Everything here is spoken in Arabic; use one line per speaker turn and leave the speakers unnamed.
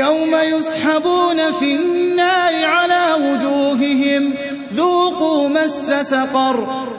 يوم يسحبون في النار على وجوههم. ذوقوا مس سقر.